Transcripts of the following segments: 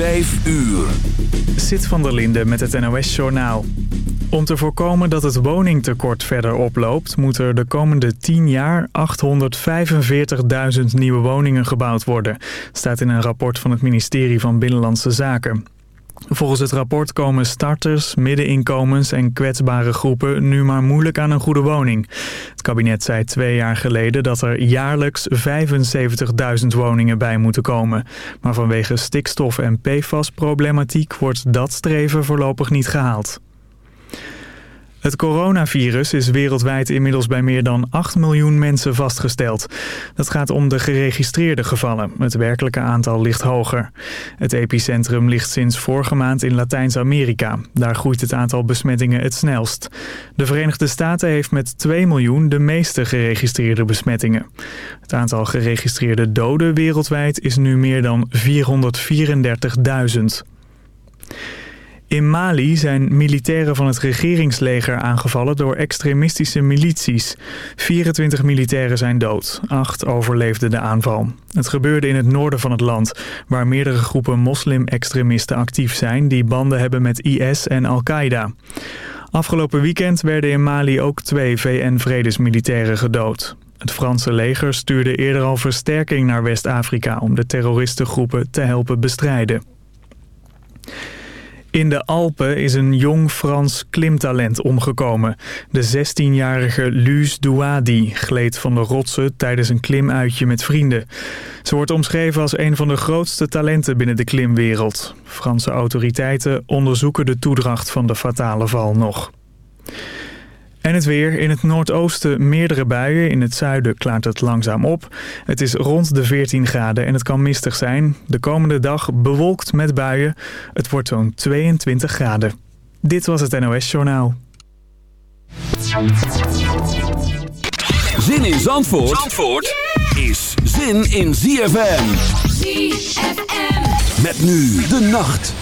5 uur. Zit van der Linde met het NOS-journaal. Om te voorkomen dat het woningtekort verder oploopt... moet er de komende 10 jaar 845.000 nieuwe woningen gebouwd worden. staat in een rapport van het ministerie van Binnenlandse Zaken. Volgens het rapport komen starters, middeninkomens en kwetsbare groepen nu maar moeilijk aan een goede woning. Het kabinet zei twee jaar geleden dat er jaarlijks 75.000 woningen bij moeten komen. Maar vanwege stikstof- en PFAS-problematiek wordt dat streven voorlopig niet gehaald. Het coronavirus is wereldwijd inmiddels bij meer dan 8 miljoen mensen vastgesteld. Dat gaat om de geregistreerde gevallen. Het werkelijke aantal ligt hoger. Het epicentrum ligt sinds vorige maand in Latijns-Amerika. Daar groeit het aantal besmettingen het snelst. De Verenigde Staten heeft met 2 miljoen de meeste geregistreerde besmettingen. Het aantal geregistreerde doden wereldwijd is nu meer dan 434.000. In Mali zijn militairen van het regeringsleger aangevallen door extremistische milities. 24 militairen zijn dood. Acht overleefden de aanval. Het gebeurde in het noorden van het land, waar meerdere groepen moslim-extremisten actief zijn... die banden hebben met IS en Al-Qaeda. Afgelopen weekend werden in Mali ook twee VN-vredesmilitairen gedood. Het Franse leger stuurde eerder al versterking naar West-Afrika... om de terroristengroepen te helpen bestrijden. In de Alpen is een jong Frans klimtalent omgekomen. De 16-jarige Luz Douadi gleed van de rotsen tijdens een klimuitje met vrienden. Ze wordt omschreven als een van de grootste talenten binnen de klimwereld. Franse autoriteiten onderzoeken de toedracht van de fatale val nog. En het weer. In het noordoosten meerdere buien. In het zuiden klaart het langzaam op. Het is rond de 14 graden en het kan mistig zijn. De komende dag bewolkt met buien. Het wordt zo'n 22 graden. Dit was het NOS Journaal. Zin in Zandvoort, Zandvoort is zin in ZFM. ZFM. Met nu de nacht.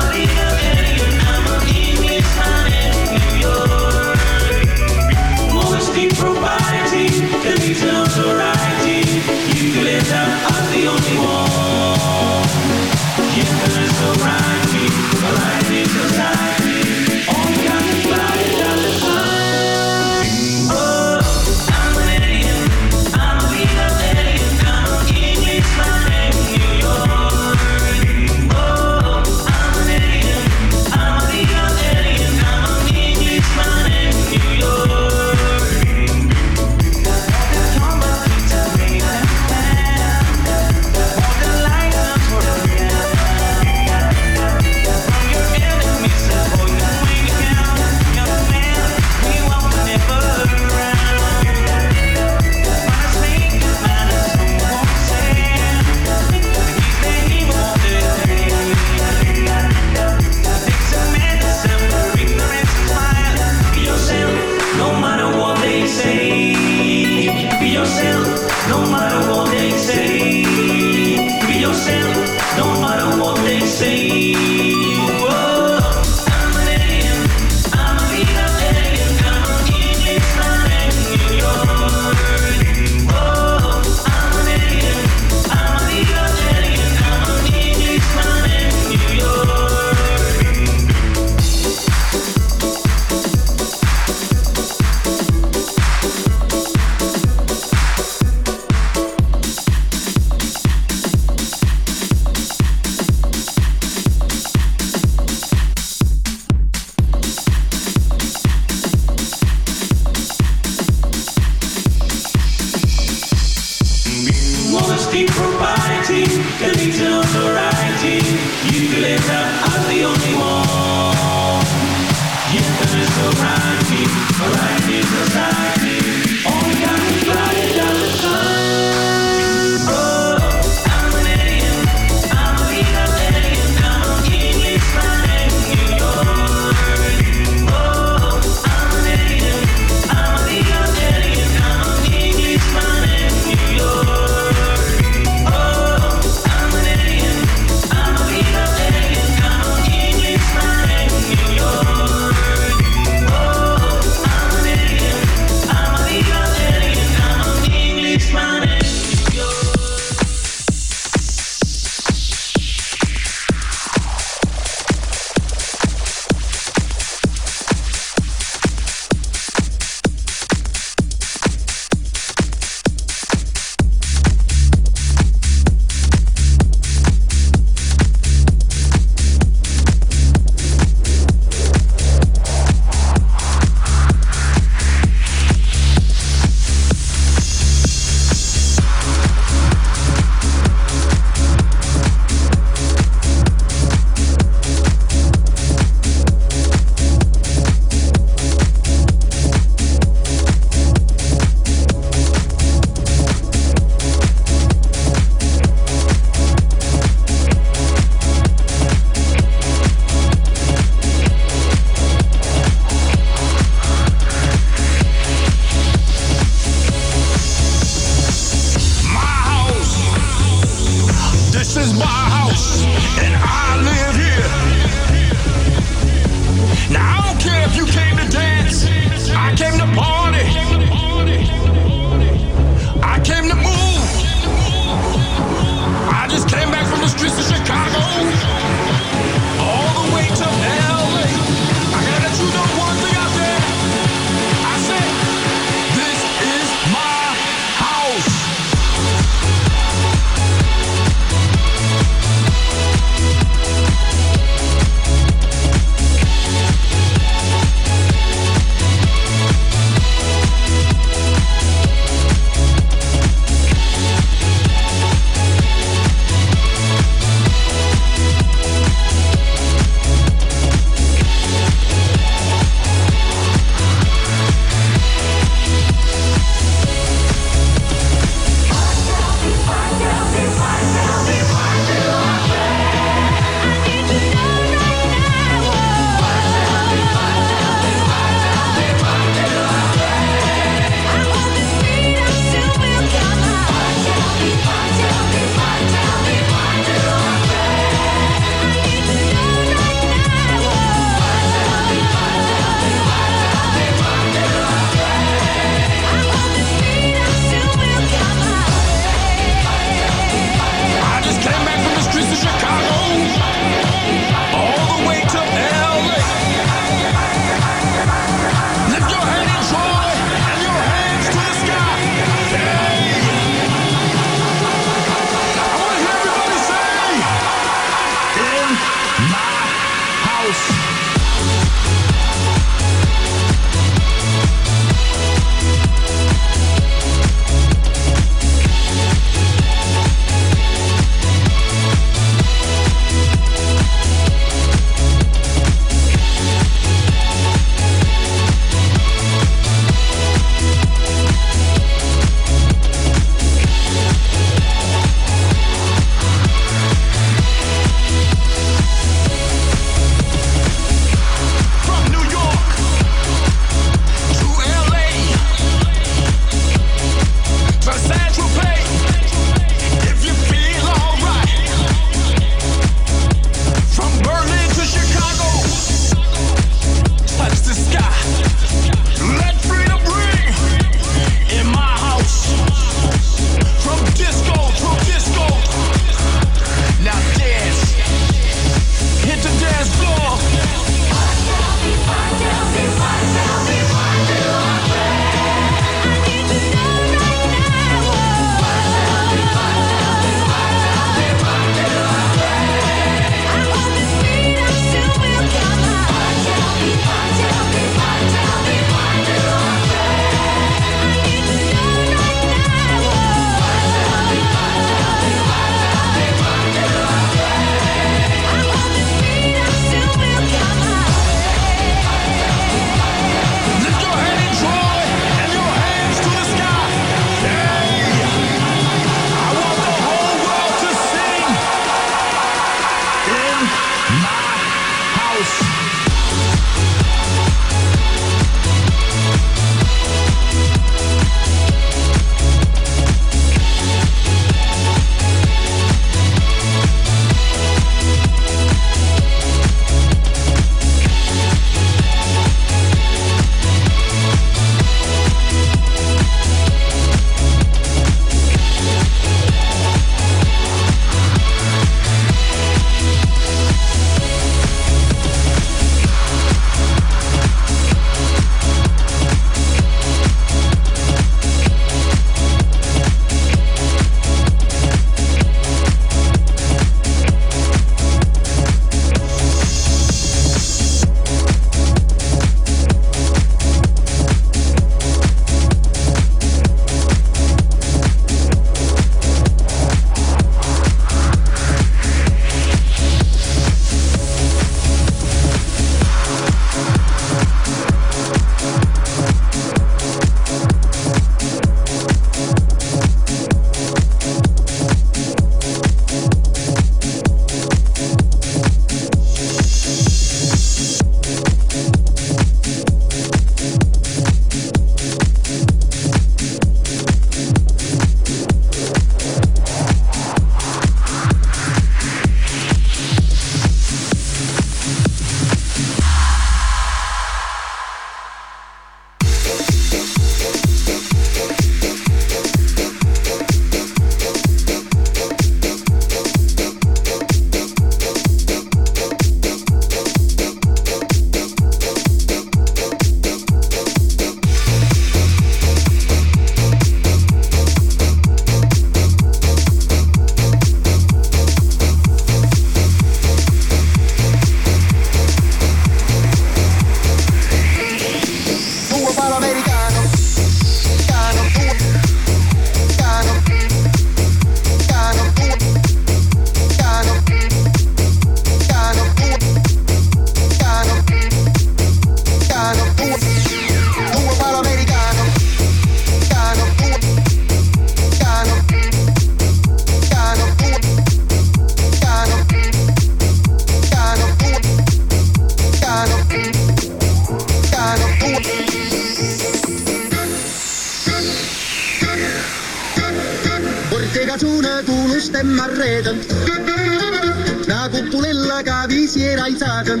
La cupulella que visiera i saquen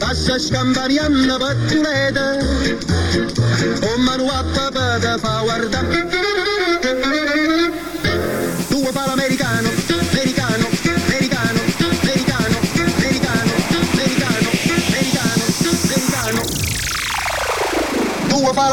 Passes canvariant una batuleta Un manuat paper de fa guardar duo pal americano, americano, americano, americano, americano, americano, americano, americano Due pal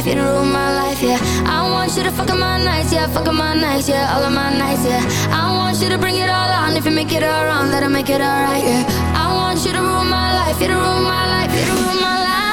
life, you done ruined my life, yeah. I want you to fuck up my nights, yeah, fuck up my nights, yeah, all of my nights, yeah. I want you to bring it all on. If you make it all wrong, that I make it alright, yeah. I want you to ruin my life, you done ruined my life, you done ruined my life.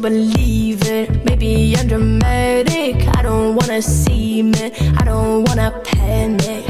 believe it. Maybe I'm dramatic. I don't wanna see it. I don't wanna panic.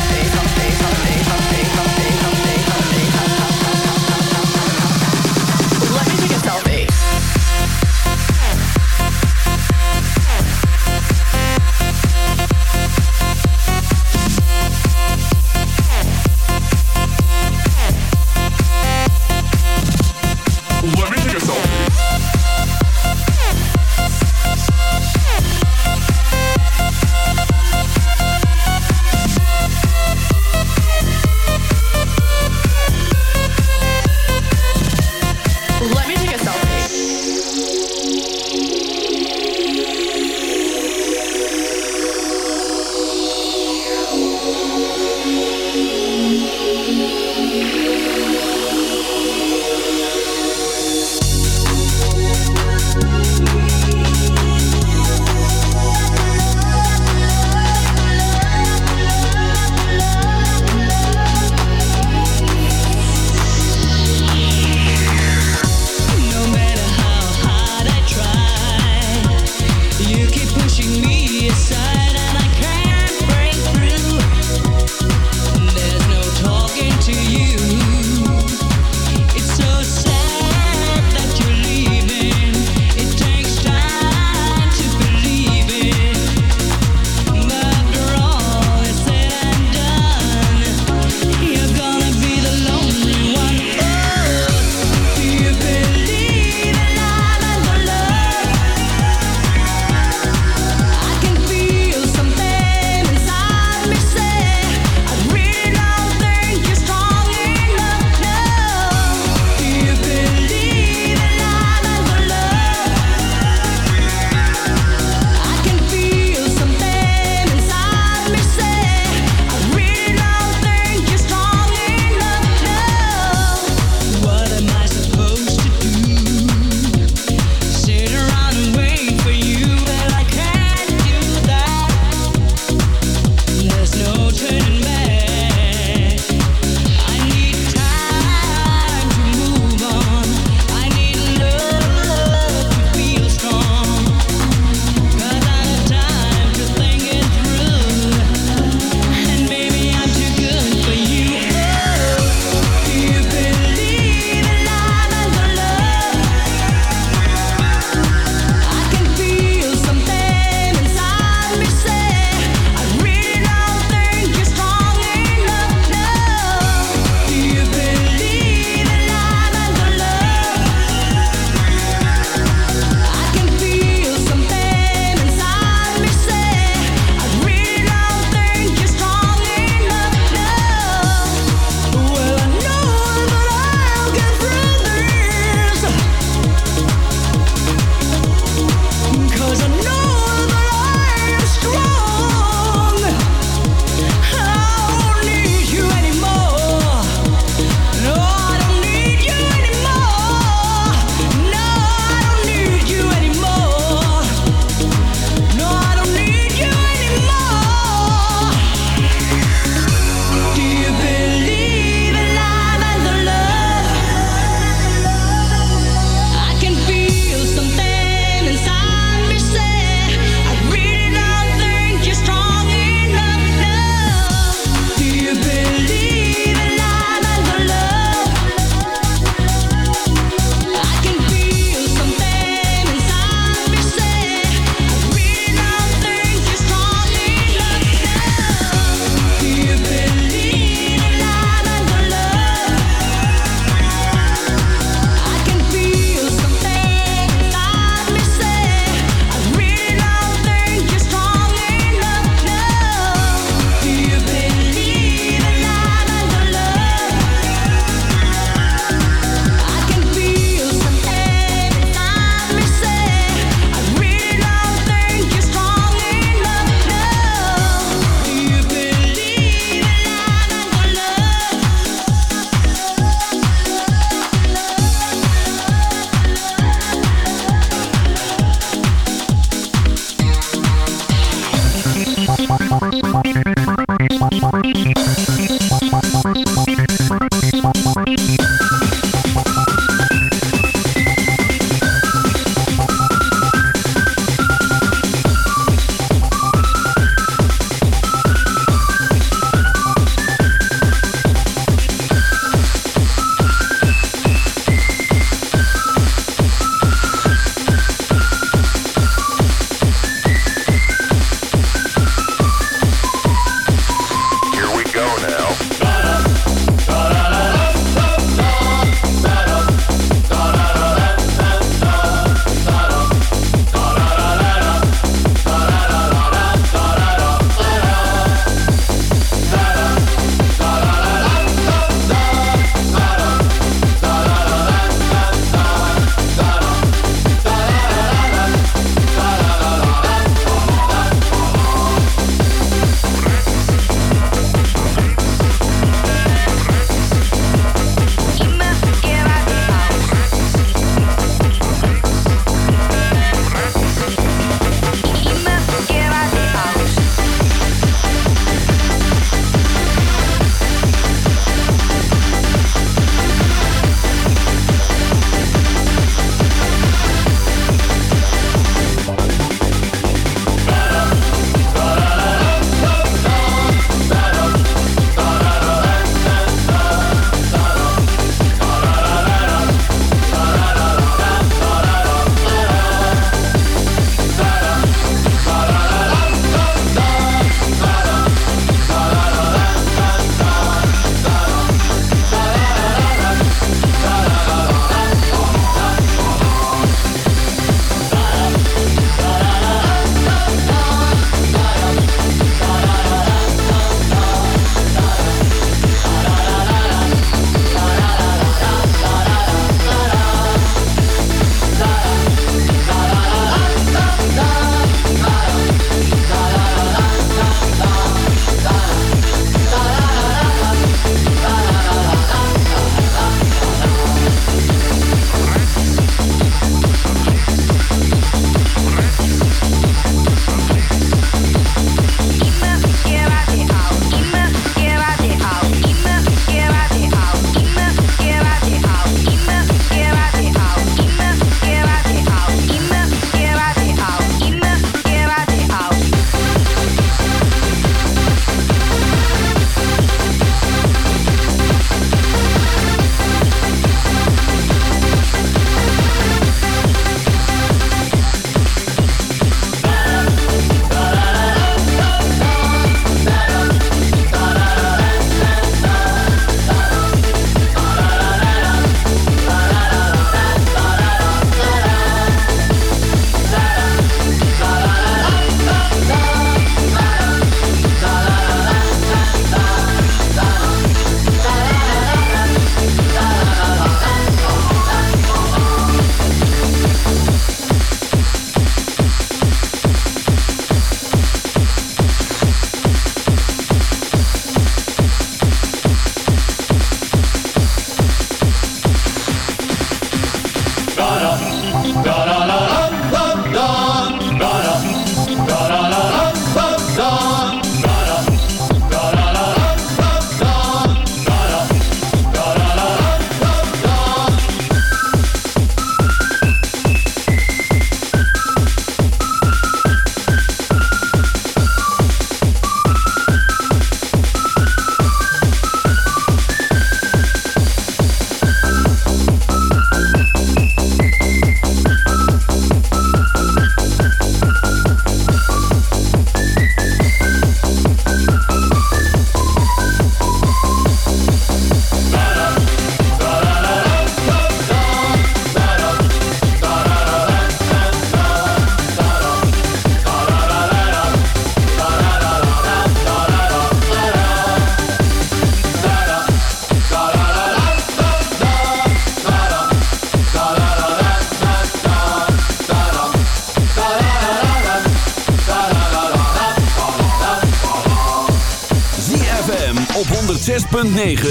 9.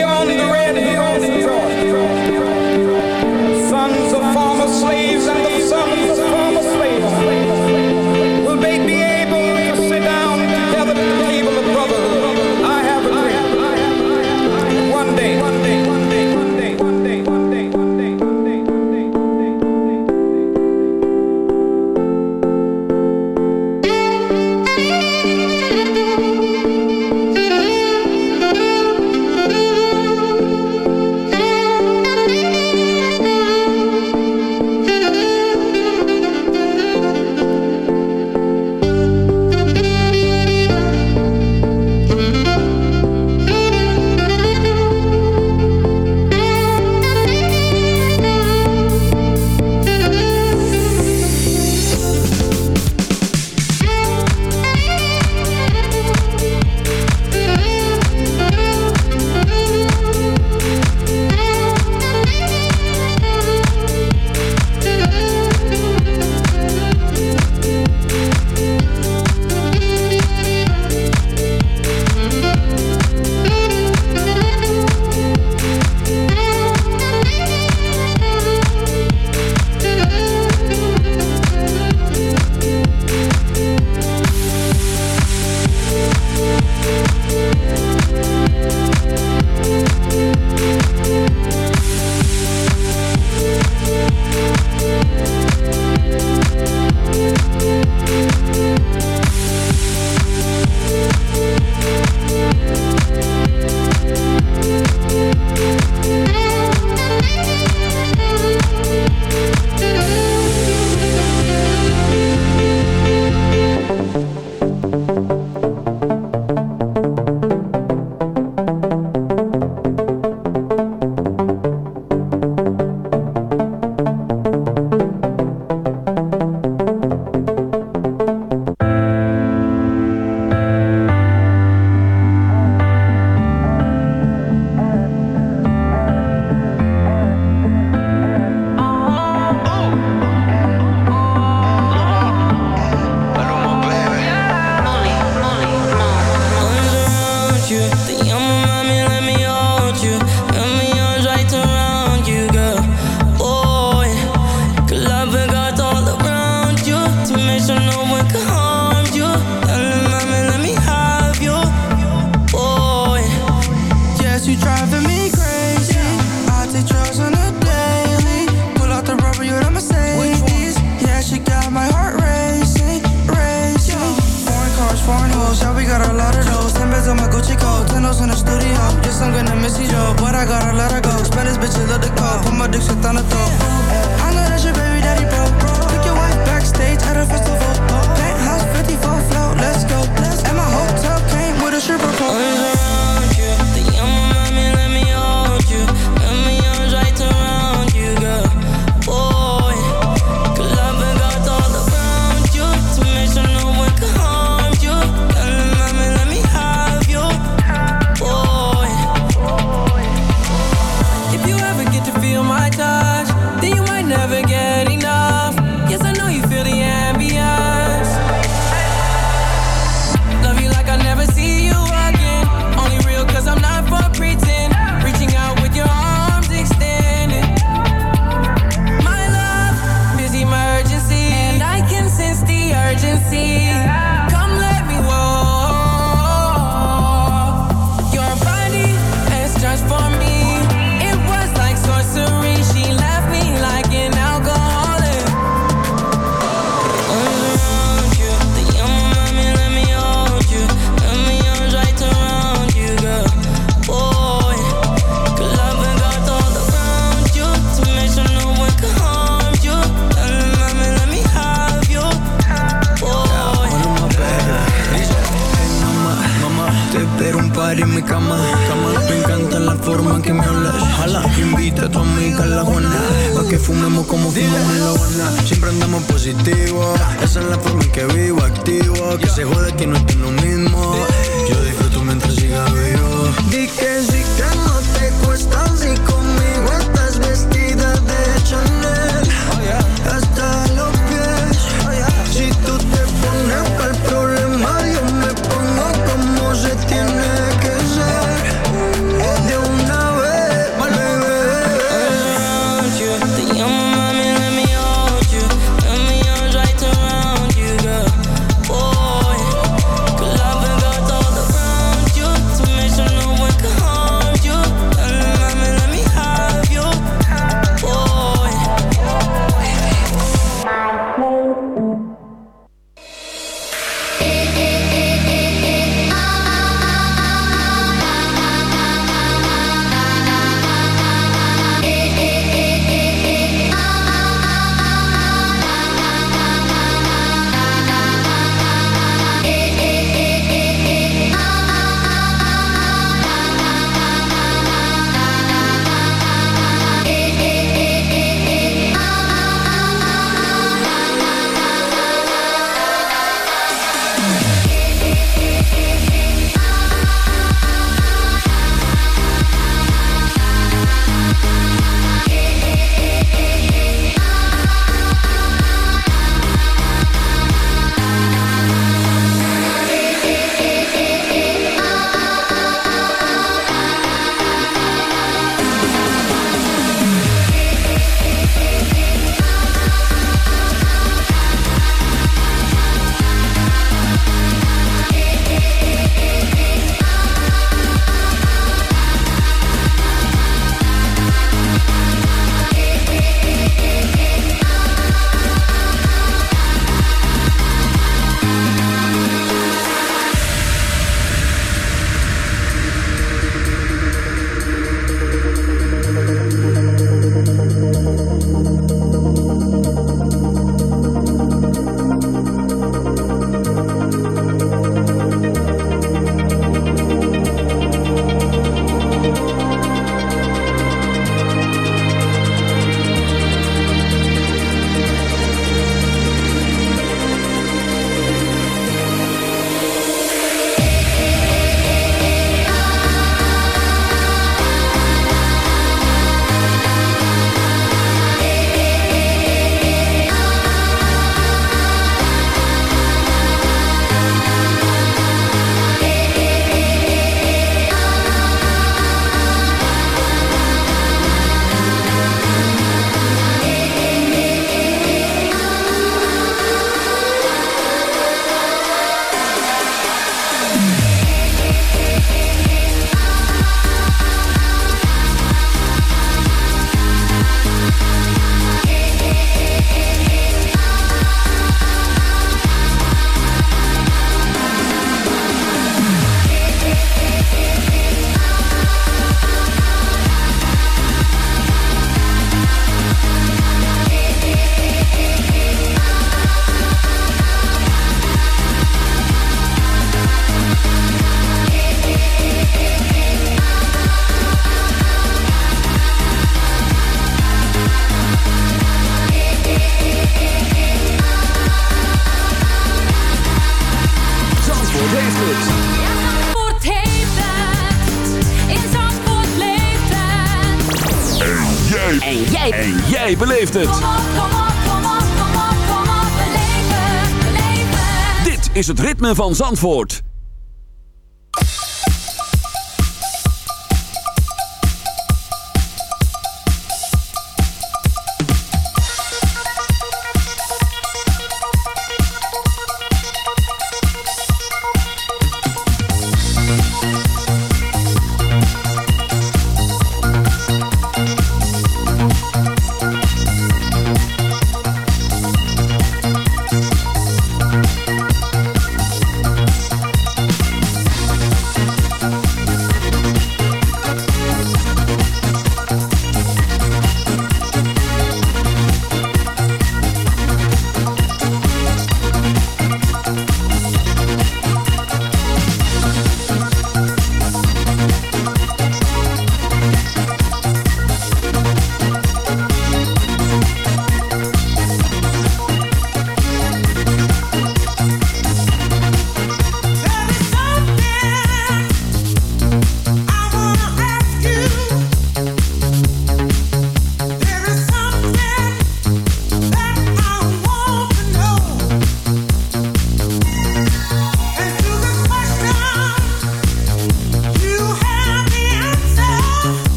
van Zandvoort.